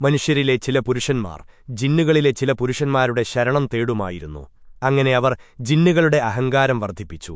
മനുഷ്യരിലെ ചില പുരുഷന്മാർ ജിന്നുകളിലെ ചില പുരുഷന്മാരുടെ ശരണം തേടുമായിരുന്നു. അങ്ങനെ അവർ ജിന്നുകളുടെ അഹങ്കാരം വർദ്ധിപ്പിച്ചു.